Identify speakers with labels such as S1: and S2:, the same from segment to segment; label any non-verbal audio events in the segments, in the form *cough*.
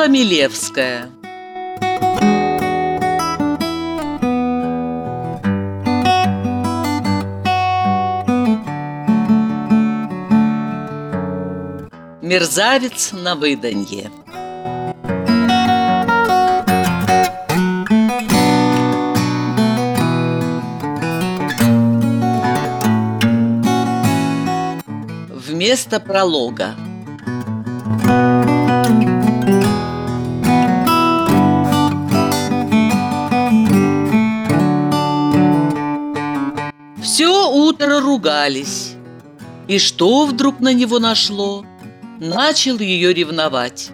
S1: Людмила Милевская. Мерзавец на выданье. Вместо пролога Утро ругались. И что вдруг на него нашло? Начал ее ревновать.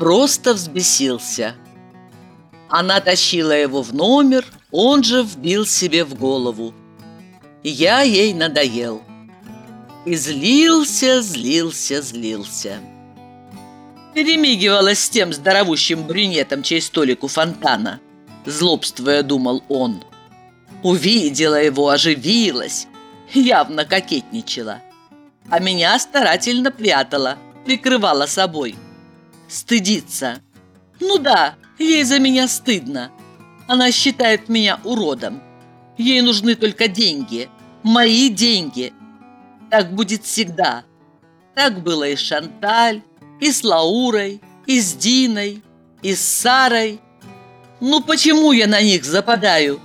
S1: Просто взбесился. Она тащила его в номер, он же вбил себе в голову. Я ей надоел. И злился, злился, злился. Перемигивалась с тем здоровущим брюнетом, чей столик у фонтана. Злобствуя, думал он. Увидела его, оживилась, явно кокетничала. А меня старательно прятала, прикрывала собой. Стыдится. Ну да, ей за меня стыдно. Она считает меня уродом. Ей нужны только деньги. Мои деньги. Так будет всегда. Так было и с Шанталь, и с Лаурой, и с Диной, и с Сарой. Ну почему я на них западаю?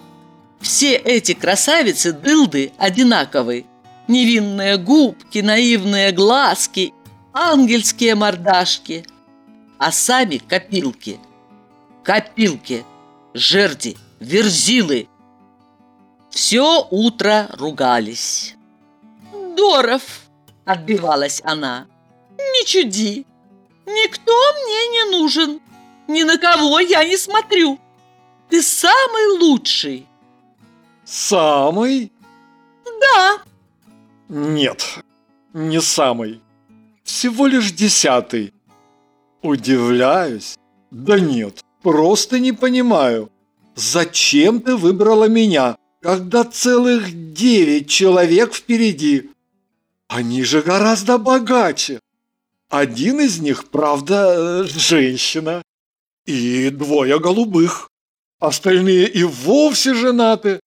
S1: Все эти красавицы-дылды одинаковы. Невинные губки, наивные глазки, ангельские мордашки. А сами копилки. Копилки, жерди, верзилы. Все утро ругались. «Доров!» – отбивалась она. «Не чуди! Никто мне не нужен! Ни на кого я не смотрю! Ты самый лучший!»
S2: Самый?
S1: Да.
S2: Нет, не самый. Всего лишь десятый. Удивляюсь. Да нет, просто не понимаю. Зачем ты выбрала меня, когда целых девять человек впереди? Они же гораздо богаче. Один из них, правда, женщина. И двое голубых. Остальные и вовсе женаты.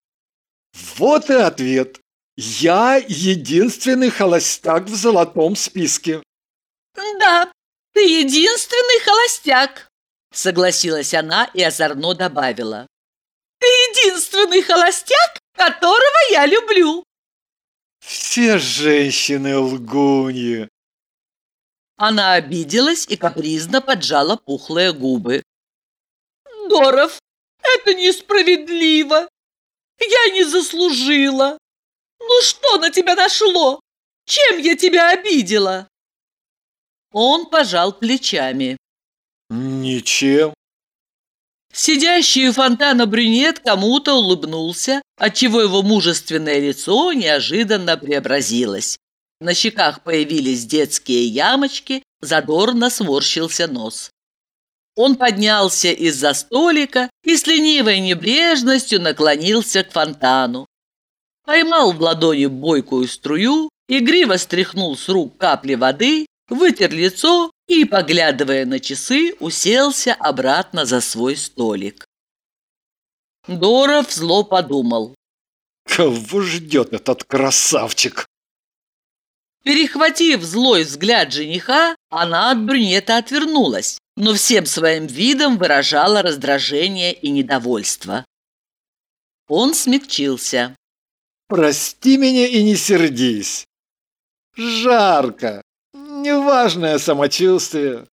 S2: Вот и ответ. Я единственный холостяк в золотом списке.
S1: Да, ты единственный холостяк, согласилась она и озорно добавила. Ты единственный холостяк, которого я люблю.
S2: Все женщины лгуньи.
S1: Она обиделась и капризно поджала пухлые губы. Доров, это несправедливо. Я не заслужила. Ну что на тебя нашло? Чем я тебя обидела?» Он пожал плечами.
S2: «Ничем».
S1: Сидящий у фонтана брюнет кому-то улыбнулся, отчего его мужественное лицо неожиданно преобразилось. На щеках появились детские ямочки, задорно сморщился нос. Он поднялся из-за столика и с ленивой небрежностью наклонился к фонтану. Поймал в ладони бойкую струю, игриво стряхнул с рук капли воды, вытер лицо и, поглядывая на часы, уселся обратно за свой столик. Доров зло подумал.
S2: Кого ждет этот красавчик?
S1: Перехватив злой взгляд жениха, она от брюнета отвернулась но всем своим видом выражала раздражение и недовольство. Он смягчился.
S2: «Прости меня и не сердись. Жарко, неважное самочувствие».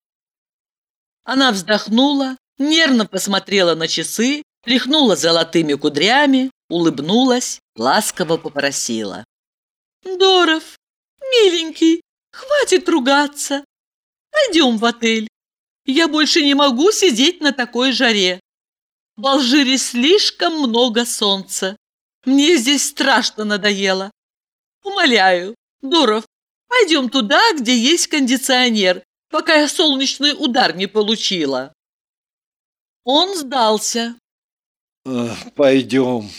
S1: Она вздохнула, нервно посмотрела на часы, тряхнула золотыми кудрями, улыбнулась, ласково попросила. «Доров, миленький, хватит ругаться. Пойдем в отель. Я больше не могу сидеть на такой жаре. В Алжире слишком много солнца. Мне здесь страшно надоело. Умоляю, Дуров, пойдем туда, где есть кондиционер, пока я солнечный удар не получила. Он сдался.
S2: Пойдем.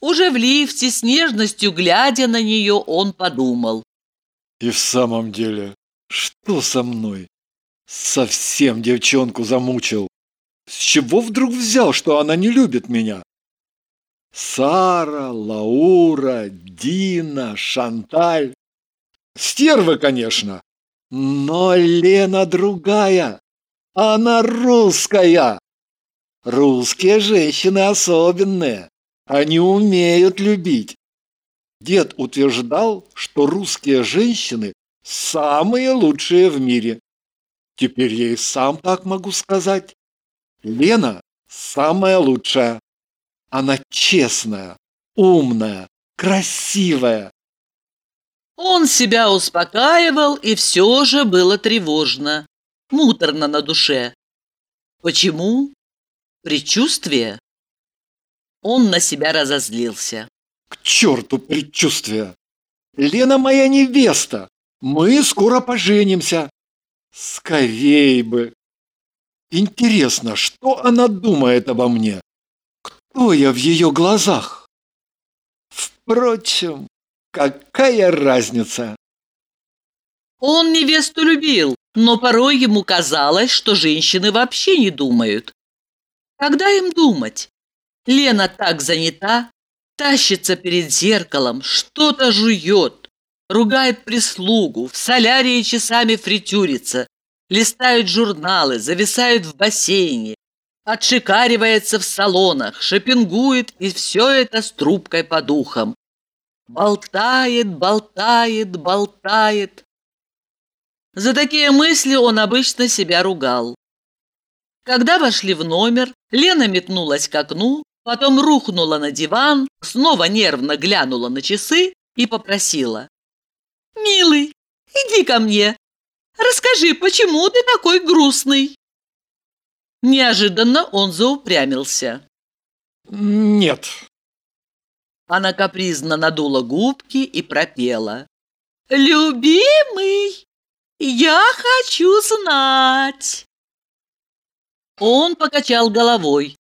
S1: Уже в лифте, с нежностью глядя на нее, он подумал.
S2: И в самом деле, что со мной? Совсем девчонку замучил. С чего вдруг взял, что она не любит меня? Сара, Лаура, Дина, Шанталь. Стервы, конечно. Но Лена другая. Она русская. Русские женщины особенные. Они умеют любить. Дед утверждал, что русские женщины самые лучшие в мире. Теперь я и сам так могу сказать. Лена самая лучшая. Она честная, умная, красивая.
S1: Он себя успокаивал, и все же было тревожно, муторно на душе. Почему? Предчувствие? Он на себя разозлился.
S2: К черту предчувствия! Лена моя невеста! Мы скоро поженимся. Скорей бы! Интересно, что она думает обо мне? Кто я в ее глазах? Впрочем, какая разница?
S1: Он невесту любил, но порой ему казалось, что женщины вообще не думают. Когда им думать? Лена так занята, тащится перед зеркалом, что-то жует, ругает прислугу, в солярии часами фритюрится, листают журналы, зависают в бассейне, отшикаривается в салонах, шопингует, и все это с трубкой по духам. Болтает, болтает, болтает. За такие мысли он обычно себя ругал. Когда вошли в номер, Лена метнулась к окну, потом рухнула на диван, снова нервно глянула на часы и попросила. «Милый, иди ко мне. Расскажи, почему ты такой грустный?» Неожиданно он заупрямился.
S2: «Нет».
S1: Она капризно надула губки и пропела. «Любимый, я хочу знать!» Он покачал головой.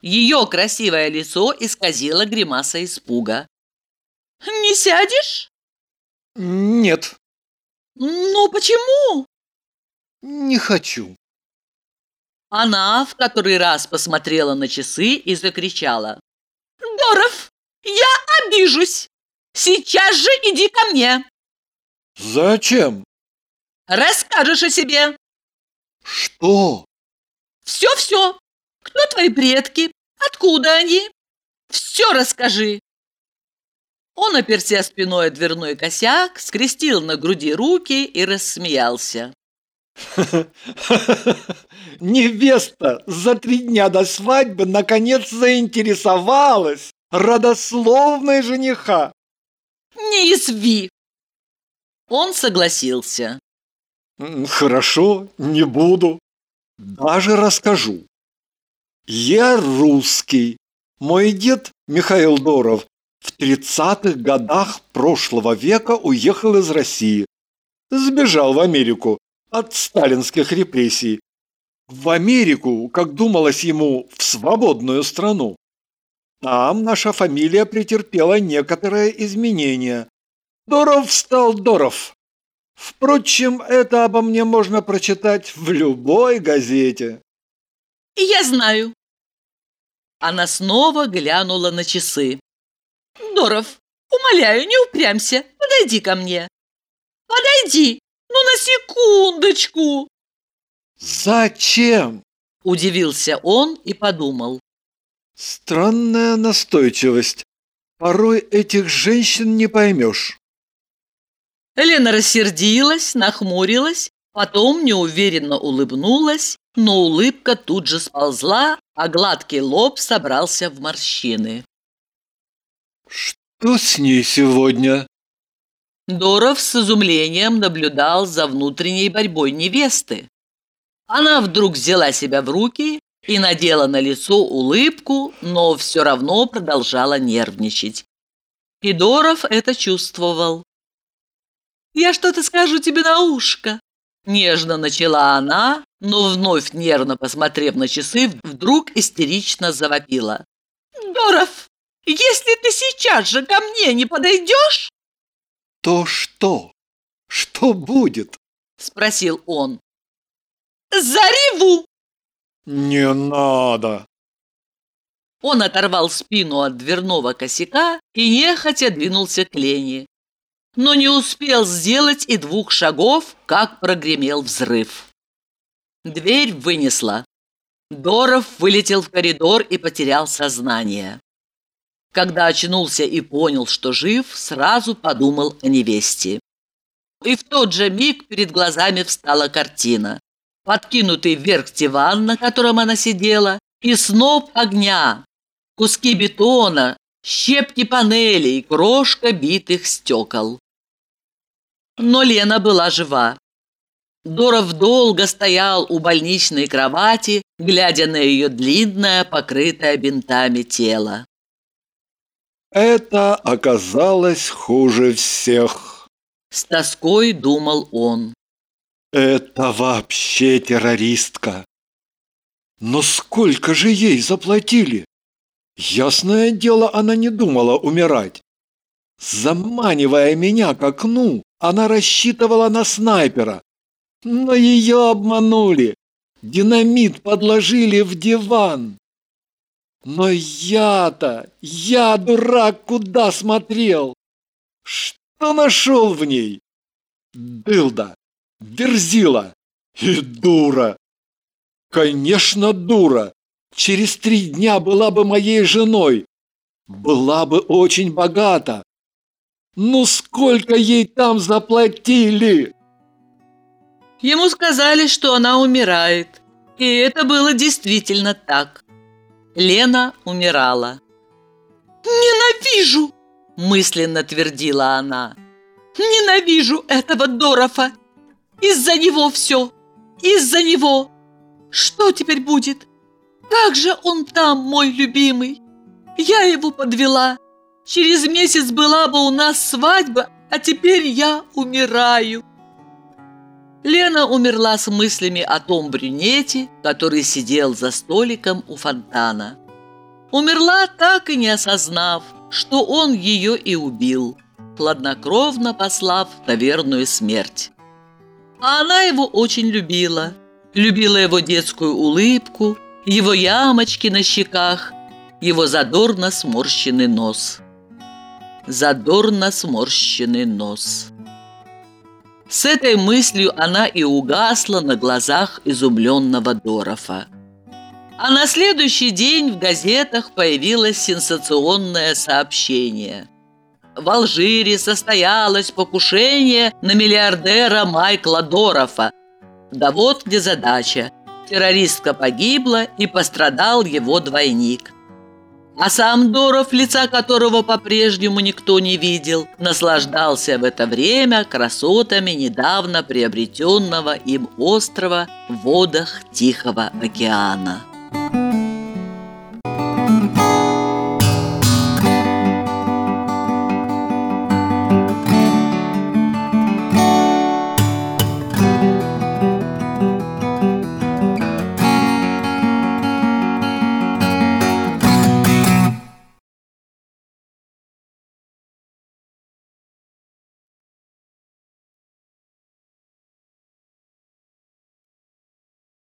S1: Ее красивое лицо исказило гримаса испуга. «Не сядешь?»
S2: «Нет».
S1: «Ну почему?»
S2: «Не хочу».
S1: Она в который раз посмотрела на часы и закричала. «Доров, я обижусь! Сейчас же иди ко мне!»
S2: «Зачем?»
S1: «Расскажешь о себе!»
S2: «Что?»
S1: Все-все. Кто твои предки? Откуда они? Все расскажи. Он оперся спиной о дверной косяк, скрестил на груди руки и рассмеялся. *laughs*
S2: Невеста за три дня до свадьбы наконец заинтересовалась родословной жениха.
S1: Не изви. Он согласился.
S2: Хорошо, не буду. Даже расскажу. Я русский. Мой дед Михаил Доров в 30-х годах прошлого века уехал из России. Сбежал в Америку от сталинских репрессий. В Америку, как думалось ему, в свободную страну. Там наша фамилия претерпела некоторые изменения. Доров стал Доров. Впрочем, это обо мне можно прочитать в любой газете.
S1: Я знаю. Она снова глянула на часы. Доров, умоляю, не упрямься. Подойди ко мне. Подойди, ну на секундочку.
S2: Зачем?
S1: Удивился он и подумал.
S2: Странная настойчивость. Порой этих женщин не поймешь.
S1: Лена рассердилась, нахмурилась, потом неуверенно улыбнулась, но улыбка тут же сползла, а гладкий лоб собрался в морщины.
S2: «Что с ней сегодня?»
S1: Доров с изумлением наблюдал за внутренней борьбой невесты. Она вдруг взяла себя в руки и надела на лицо улыбку, но все равно продолжала нервничать. И Доров это чувствовал. «Я что-то скажу тебе на ушко!» Нежно начала она, но вновь нервно посмотрев на часы, вдруг истерично завопила. «Доров, если ты сейчас же ко мне не подойдешь...»
S2: «То что? Что будет?»
S1: Спросил он. зареву!»
S2: «Не надо!»
S1: Он оторвал спину от дверного косяка и нехотя двинулся к Лене. Но не успел сделать и двух шагов, как прогремел взрыв. Дверь вынесла. Доров вылетел в коридор и потерял сознание. Когда очнулся и понял, что жив, сразу подумал о невесте. И в тот же миг перед глазами встала картина. Подкинутый вверх диван, на котором она сидела, и сноп огня, куски бетона, щепки панелей, крошка битых стекол. Но Лена была жива. Доров долго стоял у больничной кровати, глядя на ее длинное, покрытое бинтами тело.
S2: Это оказалось хуже всех.
S1: С тоской думал он.
S2: Это вообще террористка. Но сколько же ей заплатили? Ясное дело, она не думала умирать. Заманивая меня к окну, она рассчитывала на снайпера. Но ее обманули. Динамит подложили в диван. Но я-то, я, дурак, куда смотрел? Что нашел в ней? Дылда, верзила и дура. Конечно, дура. Через три дня была бы моей женой. Была бы очень богата. Ну сколько ей там заплатили?
S1: Ему сказали, что она умирает. И это было действительно так. Лена умирала. «Ненавижу!» – мысленно твердила она. «Ненавижу этого Дорофа! Из-за него все! Из-за него! Что теперь будет? Как же он там, мой любимый? Я его подвела. Через месяц была бы у нас свадьба, а теперь я умираю!» Лена умерла с мыслями о том брюнете, который сидел за столиком у фонтана. Умерла, так и не осознав, что он ее и убил, хладнокровно послав на верную смерть. А она его очень любила. Любила его детскую улыбку, его ямочки на щеках, его задорно сморщенный нос. Задорно сморщенный нос. С этой мыслью она и угасла на глазах изумленного Дорофа. А на следующий день в газетах появилось сенсационное сообщение. В Алжире состоялось покушение на миллиардера Майкла Дорофа. Да вот где задача. Террористка погибла и пострадал его двойник – а сам Доров, лица которого по-прежнему никто не видел, наслаждался в это время красотами недавно приобретенного им острова в водах Тихого океана.